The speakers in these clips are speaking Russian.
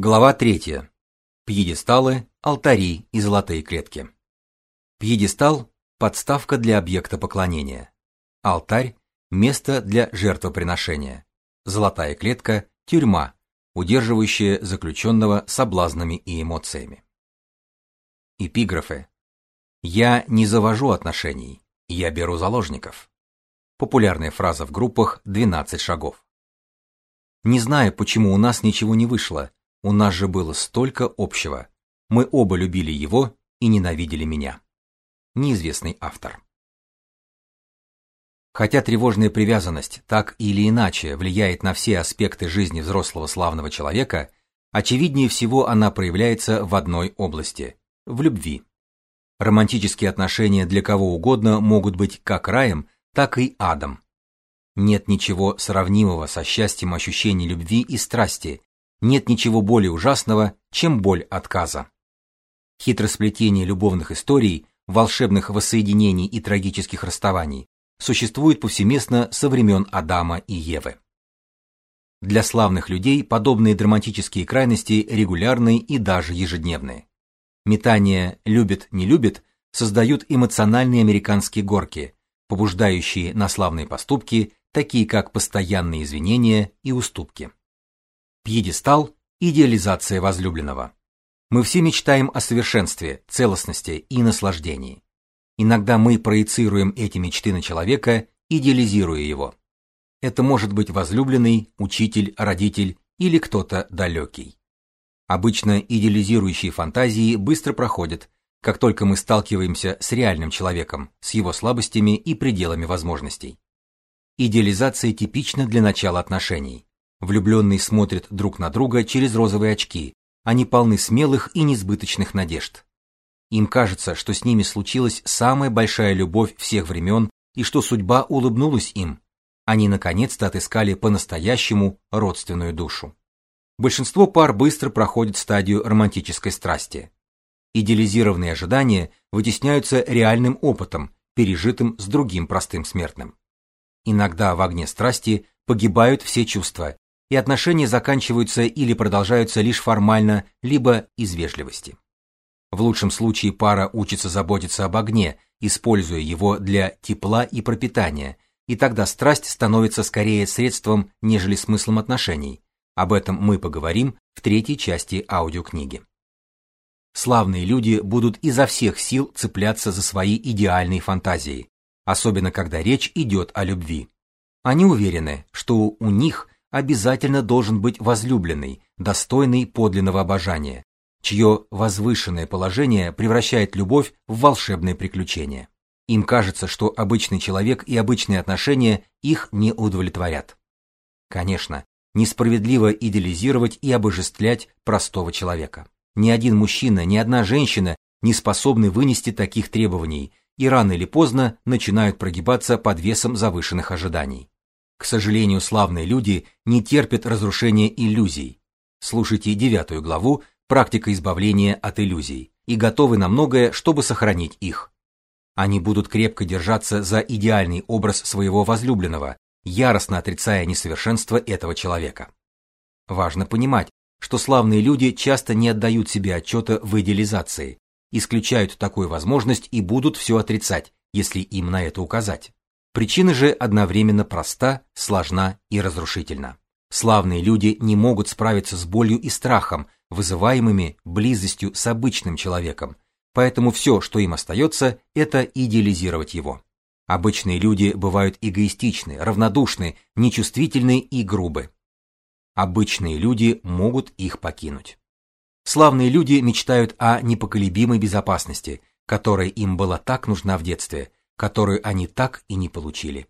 Глава 3. Пьедесталы, алтари и золотые клетки. Пьедестал подставка для объекта поклонения. Алтарь место для жертвоприношения. Золотая клетка тюрьма, удерживающая заключенного соблазнами и эмоциями. Эпиграфы. Я не завожу отношений, я беру заложников. Популярная фраза в группах 12 шагов. Не знаю, почему у нас ничего не вышло у нас же было столько общего. Мы оба любили его и ненавидели меня. Неизвестный автор. Хотя тревожная привязанность так или иначе влияет на все аспекты жизни взрослого славного человека, очевиднее всего она проявляется в одной области в любви. Романтические отношения для кого угодно могут быть как раем, так и адом. Нет ничего сравнимого со счастьем ощущения любви и страсти, нет ничего более ужасного, чем боль отказа. Хитросплетение любовных историй, волшебных воссоединений и трагических расставаний существует повсеместно со времен Адама и Евы. Для славных людей подобные драматические крайности регулярны и даже ежедневны. Метание любит-не любит создают эмоциональные американские горки, побуждающие на славные поступки, такие как постоянные извинения и уступки. Пьедестал идеализация возлюбленного. Мы все мечтаем о совершенстве, целостности и наслаждении. Иногда мы проецируем эти мечты на человека, идеализируя его. Это может быть возлюбленный, учитель, родитель или кто-то далекий. Обычно идеализирующие фантазии быстро проходят, как только мы сталкиваемся с реальным человеком, с его слабостями и пределами возможностей. Идеализация типична для начала отношений. Влюбленные смотрят друг на друга через розовые очки. Они полны смелых и несбыточных надежд. Им кажется, что с ними случилась самая большая любовь всех времен и что судьба улыбнулась им. Они наконец-то отыскали по-настоящему родственную душу. Большинство пар быстро проходит стадию романтической страсти. Идеализированные ожидания вытесняются реальным опытом, пережитым с другим простым смертным. Иногда в огне страсти погибают все чувства, и отношения заканчиваются или продолжаются лишь формально, либо из вежливости. В лучшем случае пара учится заботиться об огне, используя его для тепла и пропитания, и тогда страсть становится скорее средством, нежели смыслом отношений. Об этом мы поговорим в третьей части аудиокниги. Славные люди будут изо всех сил цепляться за свои идеальные фантазии, особенно когда речь идет о любви. Они уверены, что у них обязательно должен быть возлюбленный, достойный подлинного обожания, чье возвышенное положение превращает любовь в волшебное приключение. Им кажется, что обычный человек и обычные отношения их не удовлетворят. Конечно, несправедливо идеализировать и обожествлять простого человека. Ни один мужчина, ни одна женщина не способны вынести таких требований и рано или поздно начинают прогибаться под весом завышенных ожиданий. К сожалению, славные люди не терпят разрушения иллюзий. Слушайте девятую главу «Практика избавления от иллюзий» и готовы на многое, чтобы сохранить их. Они будут крепко держаться за идеальный образ своего возлюбленного, яростно отрицая несовершенство этого человека. Важно понимать, что славные люди часто не отдают себе отчета в идеализации, исключают такую возможность и будут все отрицать, если им на это указать. Причина же одновременно проста, сложна и разрушительна. Славные люди не могут справиться с болью и страхом, вызываемыми близостью с обычным человеком, поэтому все, что им остается, это идеализировать его. Обычные люди бывают эгоистичны, равнодушны, нечувствительны и грубы. Обычные люди могут их покинуть. Славные люди мечтают о непоколебимой безопасности, которая им была так нужна в детстве, которую они так и не получили.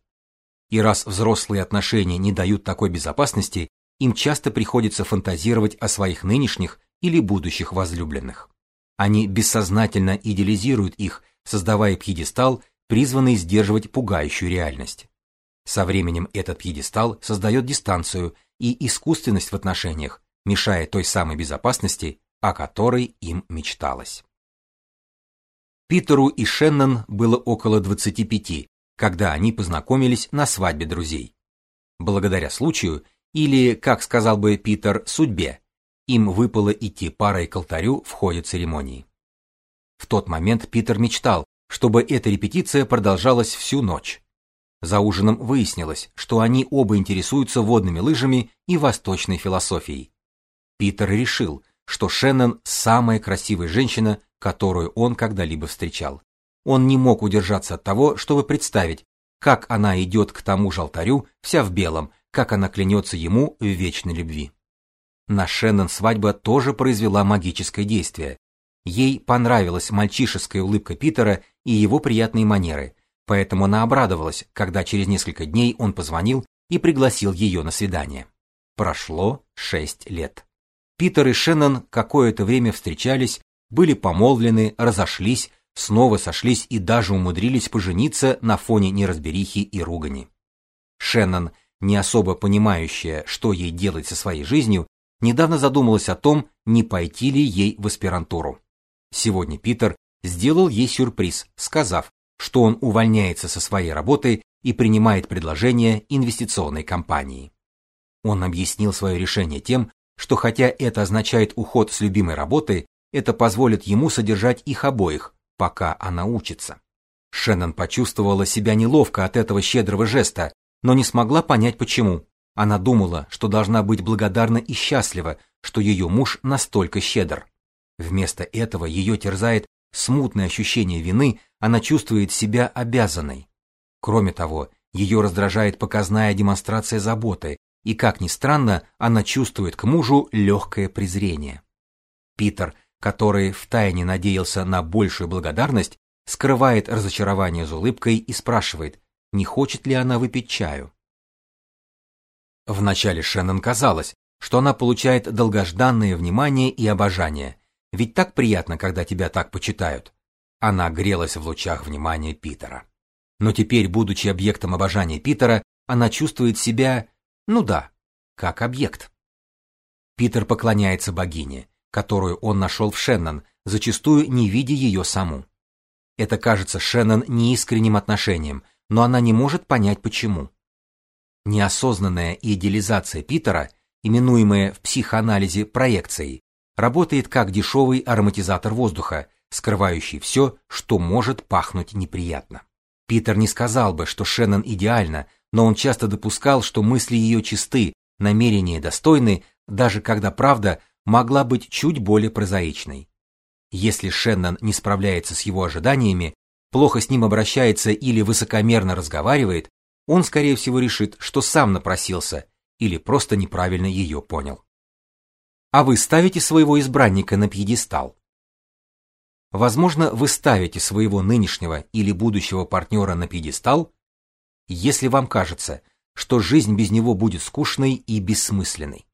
И раз взрослые отношения не дают такой безопасности, им часто приходится фантазировать о своих нынешних или будущих возлюбленных. Они бессознательно идеализируют их, создавая пьедестал, призванный сдерживать пугающую реальность. Со временем этот пьедестал создает дистанцию и искусственность в отношениях, мешая той самой безопасности, о которой им мечталось. Питеру и Шеннон было около 25, когда они познакомились на свадьбе друзей. Благодаря случаю, или, как сказал бы Питер, судьбе, им выпало идти парой к алтарю в ходе церемонии. В тот момент Питер мечтал, чтобы эта репетиция продолжалась всю ночь. За ужином выяснилось, что они оба интересуются водными лыжами и восточной философией. Питер решил, что Шеннон самая красивая женщина, которую он когда-либо встречал. Он не мог удержаться от того, чтобы представить, как она идет к тому же алтарю, вся в белом, как она клянется ему в вечной любви. На Шеннон свадьба тоже произвела магическое действие. Ей понравилась мальчишеская улыбка Питера и его приятные манеры, поэтому она обрадовалась, когда через несколько дней он позвонил и пригласил ее на свидание. Прошло шесть лет. Питер и Шеннон какое-то время встречались, были помолвлены, разошлись, снова сошлись и даже умудрились пожениться на фоне неразберихи и ругани. Шеннон, не особо понимающая, что ей делать со своей жизнью, недавно задумалась о том, не пойти ли ей в аспирантуру. Сегодня Питер сделал ей сюрприз, сказав, что он увольняется со своей работы и принимает предложение инвестиционной компании. Он объяснил свое решение тем, что хотя это означает уход с любимой работы, это позволит ему содержать их обоих, пока она учится. Шеннон почувствовала себя неловко от этого щедрого жеста, но не смогла понять почему. Она думала, что должна быть благодарна и счастлива, что ее муж настолько щедр. Вместо этого ее терзает смутное ощущение вины, она чувствует себя обязанной. Кроме того, ее раздражает показная демонстрация заботы, и, как ни странно, она чувствует к мужу легкое презрение. Питер, который втайне надеялся на большую благодарность, скрывает разочарование за улыбкой и спрашивает, не хочет ли она выпить чаю. Вначале Шеннон казалось, что она получает долгожданное внимание и обожание, ведь так приятно, когда тебя так почитают. Она грелась в лучах внимания Питера. Но теперь, будучи объектом обожания Питера, она чувствует себя, ну да, как объект. Питер поклоняется богине, которую он нашел в Шеннон, зачастую не видя ее саму. Это кажется Шеннон неискренним отношением, но она не может понять почему. Неосознанная идеализация Питера, именуемая в психоанализе проекцией, работает как дешевый ароматизатор воздуха, скрывающий все, что может пахнуть неприятно. Питер не сказал бы, что Шеннон идеальна, но он часто допускал, что мысли ее чисты, намерения достойны, даже когда правда могла быть чуть более прозаичной. Если Шеннон не справляется с его ожиданиями, плохо с ним обращается или высокомерно разговаривает, он, скорее всего, решит, что сам напросился или просто неправильно ее понял. А вы ставите своего избранника на пьедестал. Возможно, вы ставите своего нынешнего или будущего партнера на пьедестал, если вам кажется, что жизнь без него будет скучной и бессмысленной.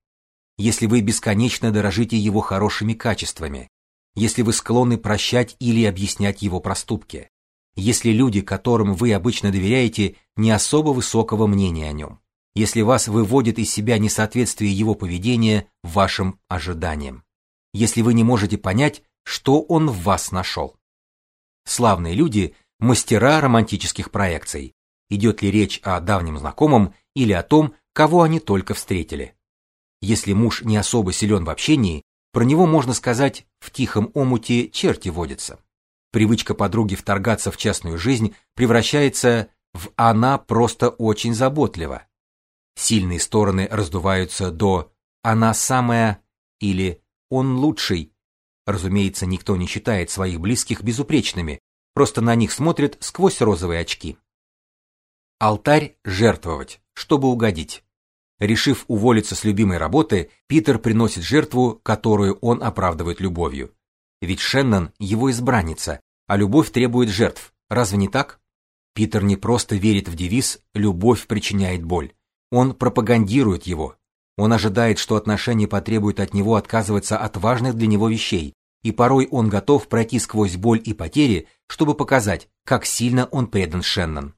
Если вы бесконечно дорожите его хорошими качествами, если вы склонны прощать или объяснять его проступки, если люди, которым вы обычно доверяете, не особо высокого мнения о нем, если вас выводит из себя несоответствие его поведения вашим ожиданиям, если вы не можете понять, что он в вас нашел. Славные люди – мастера романтических проекций, идет ли речь о давнем знакомом или о том, кого они только встретили. Если муж не особо силен в общении, про него можно сказать в тихом омуте черти водятся. Привычка подруги вторгаться в частную жизнь превращается в «она просто очень заботлива». Сильные стороны раздуваются до «она самая» или «он лучший». Разумеется, никто не считает своих близких безупречными, просто на них смотрят сквозь розовые очки. Алтарь жертвовать, чтобы угодить. Решив уволиться с любимой работы, Питер приносит жертву, которую он оправдывает любовью. Ведь Шеннон его избранница, а любовь требует жертв. Разве не так? Питер не просто верит в девиз «любовь причиняет боль». Он пропагандирует его. Он ожидает, что отношения потребуют от него отказываться от важных для него вещей, и порой он готов пройти сквозь боль и потери, чтобы показать, как сильно он предан Шеннон.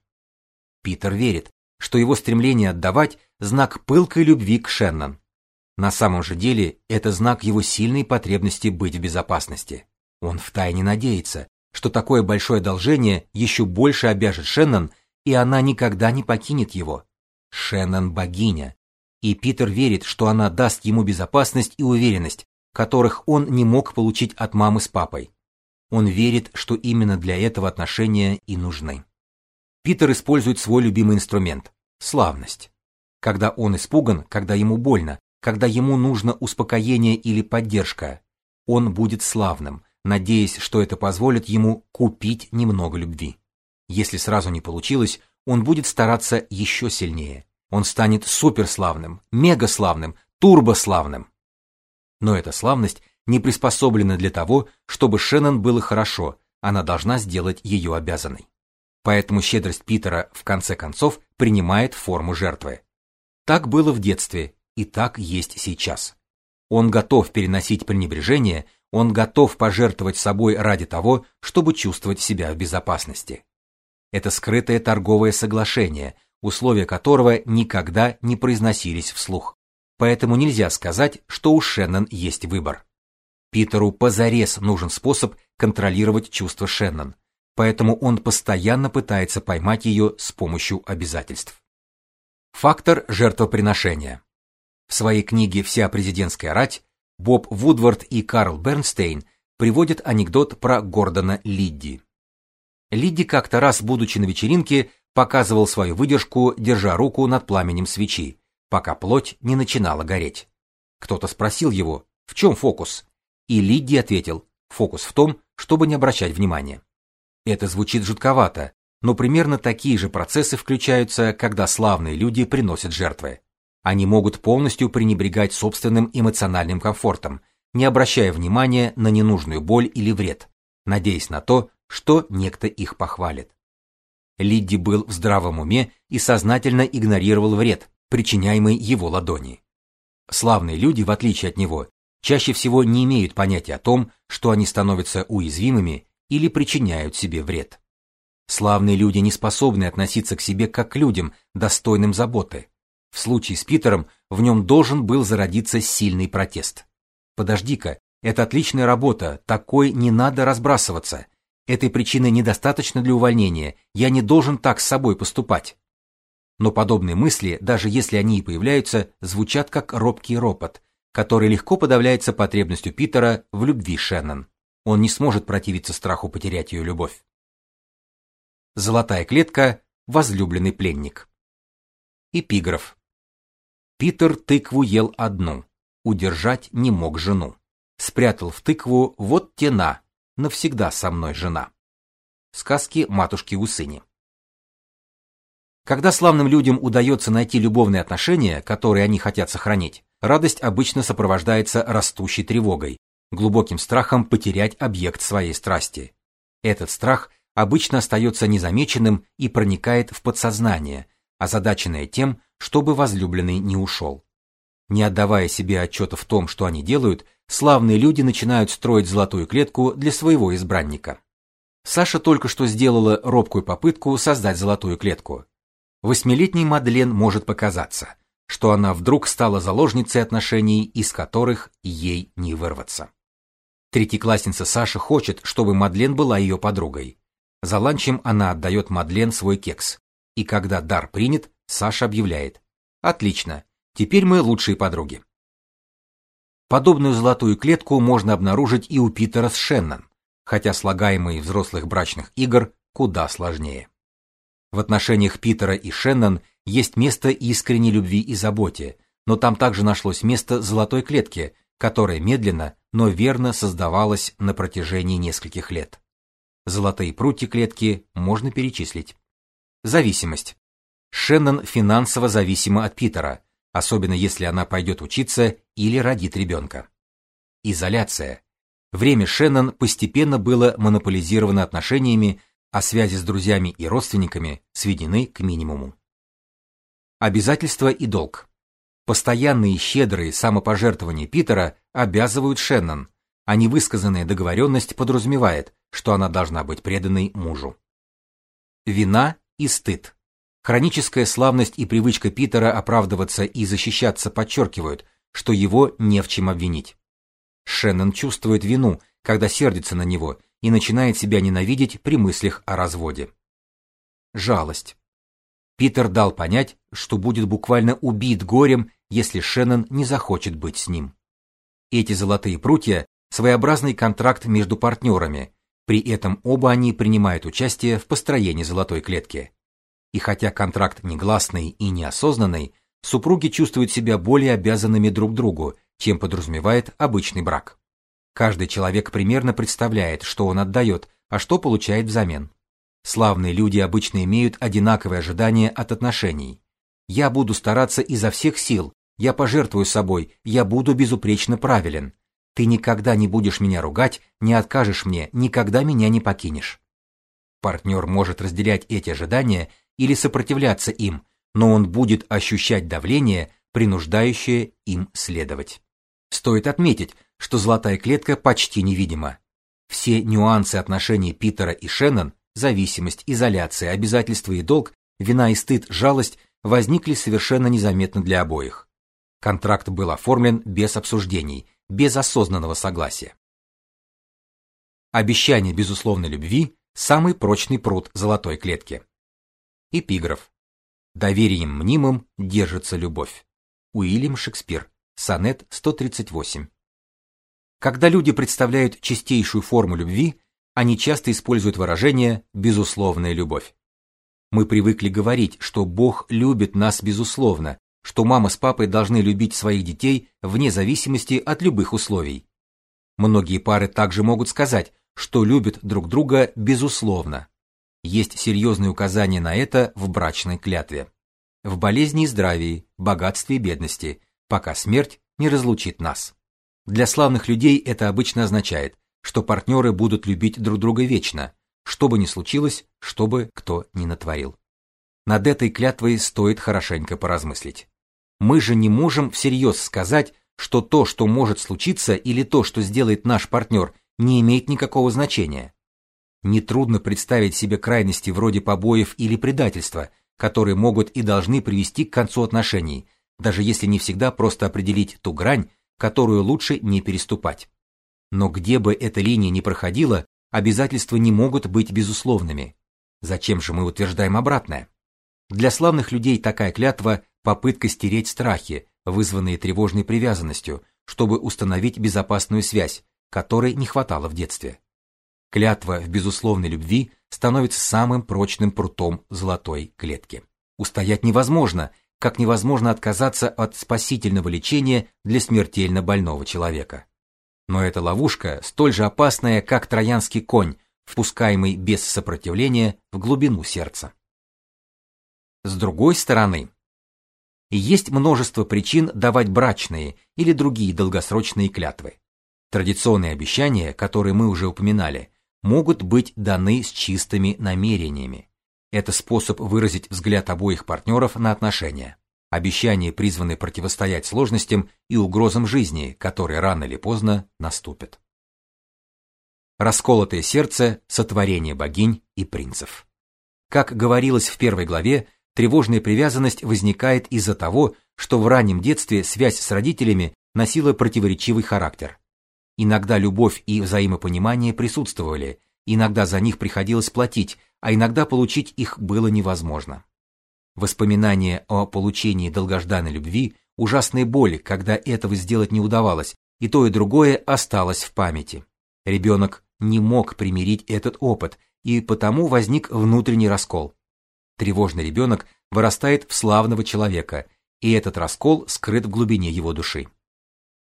Питер верит, что его стремление отдавать – знак пылкой любви к Шеннон. На самом же деле это знак его сильной потребности быть в безопасности. Он втайне надеется, что такое большое одолжение еще больше обяжет Шеннон, и она никогда не покинет его. Шеннон богиня. и Питер верит, что она даст ему безопасность и уверенность, которых он не мог получить от мамы с папой. Он верит, что именно для этого отношения и нужны. Питер использует свой любимый инструмент славность. Когда он испуган, когда ему больно, когда ему нужно успокоение или поддержка, он будет славным, надеясь, что это позволит ему купить немного любви. Если сразу не получилось, он будет стараться еще сильнее. Он станет суперславным, мегаславным, турбославным. Но эта славность не приспособлена для того, чтобы Шеннон было хорошо, она должна сделать ее обязанной. Поэтому щедрость Питера в конце концов принимает форму жертвы. Так было в детстве, и так есть сейчас. Он готов переносить пренебрежение, он готов пожертвовать собой ради того, чтобы чувствовать себя в безопасности. Это скрытое торговое соглашение, условия которого никогда не произносились вслух. Поэтому нельзя сказать, что у Шеннон есть выбор. Питеру позарез нужен способ контролировать чувства Шеннон, поэтому он постоянно пытается поймать ее с помощью обязательств. Фактор жертвоприношения. В своей книге Вся президентская рать Боб Вудвард и Карл Бернстейн приводят анекдот про Гордона Лидди. Лидди как-то раз, будучи на вечеринке, показывал свою выдержку, держа руку над пламенем свечи, пока плоть не начинала гореть. Кто-то спросил его, в чем фокус? И Лидди ответил, фокус в том, чтобы не обращать внимания. Это звучит жутковато, но примерно такие же процессы включаются, когда славные люди приносят жертвы. Они могут полностью пренебрегать собственным эмоциональным комфортом, не обращая внимания на ненужную боль или вред, надеясь на то, что некто их похвалит. Лидди был в здравом уме и сознательно игнорировал вред, причиняемый его ладони. Славные люди, в отличие от него, чаще всего не имеют понятия о том, что они становятся уязвимыми или причиняют себе вред. Славные люди не способны относиться к себе как к людям, достойным заботы. В случае с Питером в нем должен был зародиться сильный протест. Подожди-ка, это отличная работа, такой не надо разбрасываться. Этой причины недостаточно для увольнения, я не должен так с собой поступать. Но подобные мысли, даже если они и появляются, звучат как робкий ропот, который легко подавляется потребностью Питера в любви Шеннон. Он не сможет противиться страху потерять ее любовь. Золотая клетка, возлюбленный пленник. Эпиграф. Питер тыкву ел одну, удержать не мог жену. Спрятал в тыкву вот тена, навсегда со мной жена. Сказки матушки Усыни. Когда славным людям удается найти любовные отношения, которые они хотят сохранить, радость обычно сопровождается растущей тревогой, глубоким страхом потерять объект своей страсти. Этот страх обычно остается незамеченным и проникает в подсознание, озадаченное тем, чтобы возлюбленный не ушел. Не отдавая себе отчета в том, что они делают, славные люди начинают строить золотую клетку для своего избранника. Саша только что сделала робкую попытку создать золотую клетку. Восьмилетний Мадлен может показаться, что она вдруг стала заложницей отношений, из которых ей не вырваться. Третьеклассница Саша хочет, чтобы Мадлен была ее подругой. За ланчем она отдает Мадлен свой кекс. И когда дар принят, Саша объявляет: "Отлично. Теперь мы лучшие подруги". Подобную золотую клетку можно обнаружить и у Питера с Шеннон, хотя слагаемые взрослых брачных игр куда сложнее. В отношениях Питера и Шеннон есть место искренней любви и заботе, но там также нашлось место золотой клетке, которая медленно, но верно создавалась на протяжении нескольких лет. Золотые прутья клетки можно перечислить. Зависимость. Шеннон финансово зависима от Питера, особенно если она пойдет учиться или родит ребенка. Изоляция. Время Шеннон постепенно было монополизировано отношениями, а связи с друзьями и родственниками сведены к минимуму. Обязательства и долг. Постоянные щедрые самопожертвования Питера обязывают Шеннон, а невысказанная договоренность подразумевает, что она должна быть преданной мужу. Вина и стыд. Хроническая славность и привычка Питера оправдываться и защищаться подчеркивают, что его не в чем обвинить. Шеннон чувствует вину, когда сердится на него и начинает себя ненавидеть при мыслях о разводе. Жалость. Питер дал понять, что будет буквально убит горем, если Шеннон не захочет быть с ним. Эти золотые прутья своеобразный контракт между партнерами, при этом оба они принимают участие в построении золотой клетки. И хотя контракт негласный и неосознанный, супруги чувствуют себя более обязанными друг другу, чем подразумевает обычный брак. Каждый человек примерно представляет, что он отдает, а что получает взамен. Славные люди обычно имеют одинаковые ожидания от отношений. Я буду стараться изо всех сил, я пожертвую собой, я буду безупречно правилен. Ты никогда не будешь меня ругать, не откажешь мне, никогда меня не покинешь. Партнер может разделять эти ожидания или сопротивляться им, но он будет ощущать давление, принуждающее им следовать. Стоит отметить, что золотая клетка почти невидима. Все нюансы отношений Питера и Шеннон зависимость, изоляция, обязательства и долг, вина и стыд, жалость возникли совершенно незаметно для обоих. Контракт был оформлен без обсуждений, без осознанного согласия. Обещание безусловной любви самый прочный пруд золотой клетки. Эпиграф. Доверием мнимым держится любовь. Уильям Шекспир. Сонет 138. Когда люди представляют чистейшую форму любви, они часто используют выражение безусловная любовь. Мы привыкли говорить, что Бог любит нас безусловно, что мама с папой должны любить своих детей вне зависимости от любых условий. Многие пары также могут сказать, что любят друг друга безусловно. Есть серьезные указания на это в брачной клятве. В болезни и здравии, богатстве и бедности, пока смерть не разлучит нас. Для славных людей это обычно означает, что партнеры будут любить друг друга вечно, что бы ни случилось, что бы кто ни натворил. Над этой клятвой стоит хорошенько поразмыслить. Мы же не можем всерьез сказать, что то, что может случиться, или то, что сделает наш партнер, не имеет никакого значения. Нетрудно представить себе крайности вроде побоев или предательства, которые могут и должны привести к концу отношений, даже если не всегда просто определить ту грань, которую лучше не переступать. Но где бы эта линия ни проходила, обязательства не могут быть безусловными. Зачем же мы утверждаем обратное? Для славных людей такая клятва попытка стереть страхи, вызванные тревожной привязанностью, чтобы установить безопасную связь, которой не хватало в детстве. Клятва в безусловной любви становится самым прочным прутом золотой клетки. Устоять невозможно, как невозможно отказаться от спасительного лечения для смертельно больного человека. Но эта ловушка столь же опасная, как троянский конь, впускаемый без сопротивления в глубину сердца. С другой стороны, есть множество причин давать брачные или другие долгосрочные клятвы. Традиционные обещания, которые мы уже упоминали, могут быть даны с чистыми намерениями. Это способ выразить взгляд обоих партнеров на отношения. Обещания призваны противостоять сложностям и угрозам жизни, которые рано или поздно наступят. Расколотое сердце, сотворение богинь и принцев. Как говорилось в первой главе, Тревожная привязанность возникает из-за того, что в раннем детстве связь с родителями носила противоречивый характер. Иногда любовь и взаимопонимание присутствовали, иногда за них приходилось платить, а иногда получить их было невозможно. Воспоминания о получении долгожданной любви, ужасные боли, когда этого сделать не удавалось, и то и другое осталось в памяти. Ребенок не мог примирить этот опыт, и потому возник внутренний раскол. Тревожный ребенок вырастает в славного человека, и этот раскол скрыт в глубине его души.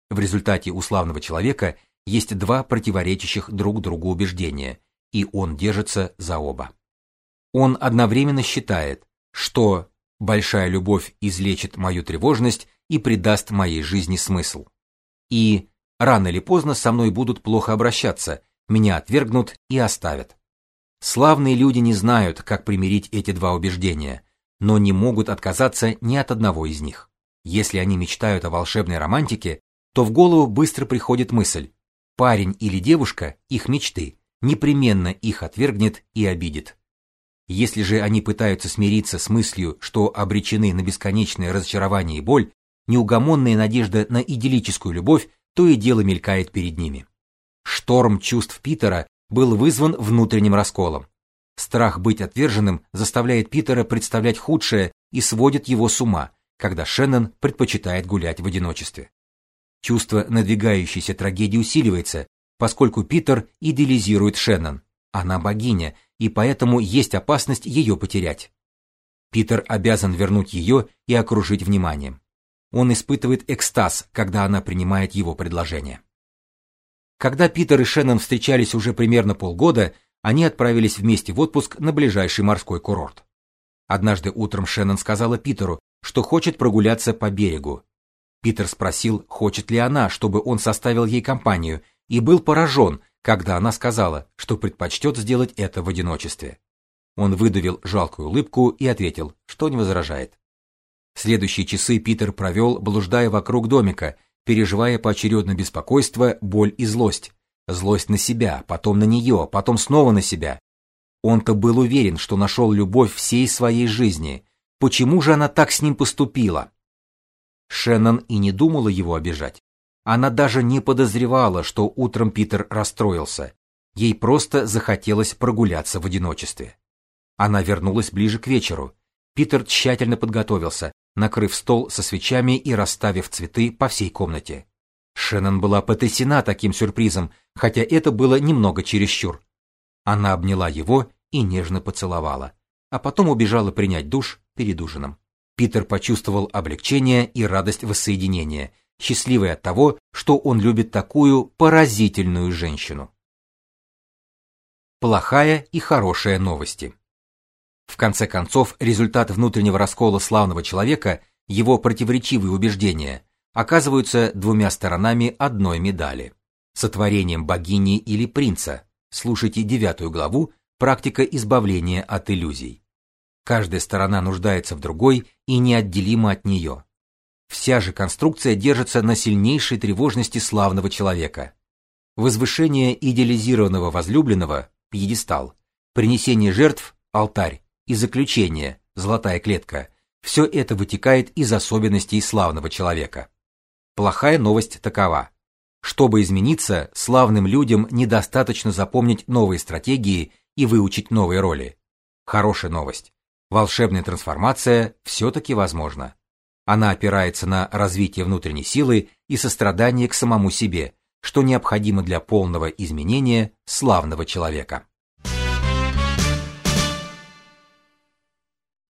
В результате у славного человека есть два противоречащих друг другу убеждения, и он держится за оба. Он одновременно считает, что большая любовь излечит мою тревожность и придаст моей жизни смысл. И рано или поздно со мной будут плохо обращаться, меня отвергнут и оставят. Славные люди не знают, как примирить эти два убеждения, но не могут отказаться ни от одного из них. Если они мечтают о волшебной романтике, то в голову быстро приходит мысль: парень или девушка их мечты непременно их отвергнет и обидит. Если же они пытаются смириться с мыслью, что обречены на бесконечное разочарование и боль, неугомонная надежда на идиллическую любовь то и дело мелькает перед ними. Шторм чувств Питера был вызван внутренним расколом. Страх быть отверженным заставляет Питера представлять худшее и сводит его с ума, когда Шеннон предпочитает гулять в одиночестве. Чувство надвигающейся трагедии усиливается, поскольку Питер идеализирует Шеннон. Она богиня, и поэтому есть опасность ее потерять. Питер обязан вернуть ее и окружить вниманием. Он испытывает экстаз, когда она принимает его предложение. Когда Питер и Шеннон встречались уже примерно полгода, они отправились вместе в отпуск на ближайший морской курорт. Однажды утром Шеннон сказала Питеру, что хочет прогуляться по берегу. Питер спросил, хочет ли она, чтобы он составил ей компанию, и был поражен, когда она сказала, что предпочтет сделать это в одиночестве. Он выдавил жалкую улыбку и ответил, что не возражает. Следующие часы Питер провел, блуждая вокруг домика, переживая поочередно беспокойство, боль и злость. Злость на себя, потом на нее, потом снова на себя. Он-то был уверен, что нашел любовь всей своей жизни. Почему же она так с ним поступила? Шеннон и не думала его обижать. Она даже не подозревала, что утром Питер расстроился. Ей просто захотелось прогуляться в одиночестве. Она вернулась ближе к вечеру. Питер тщательно подготовился, накрыв стол со свечами и расставив цветы по всей комнате. Шеннон была потрясена таким сюрпризом, хотя это было немного чересчур. Она обняла его и нежно поцеловала, а потом убежала принять душ перед ужином. Питер почувствовал облегчение и радость воссоединения, счастливый от того, что он любит такую поразительную женщину. Плохая и хорошая новости. В конце концов, результат внутреннего раскола славного человека, его противоречивые убеждения, оказываются двумя сторонами одной медали. Сотворением богини или принца. Слушайте девятую главу Практика избавления от иллюзий. Каждая сторона нуждается в другой и неотделима от нее. Вся же конструкция держится на сильнейшей тревожности славного человека. Возвышение идеализированного возлюбленного пьедестал, принесение жертв алтарь и заключение золотая клетка все это вытекает из особенностей славного человека. Плохая новость такова: чтобы измениться, славным людям недостаточно запомнить новые стратегии и выучить новые роли. Хорошая новость. Волшебная трансформация все таки возможна. Она опирается на развитие внутренней силы и сострадание к самому себе, что необходимо для полного изменения славного человека.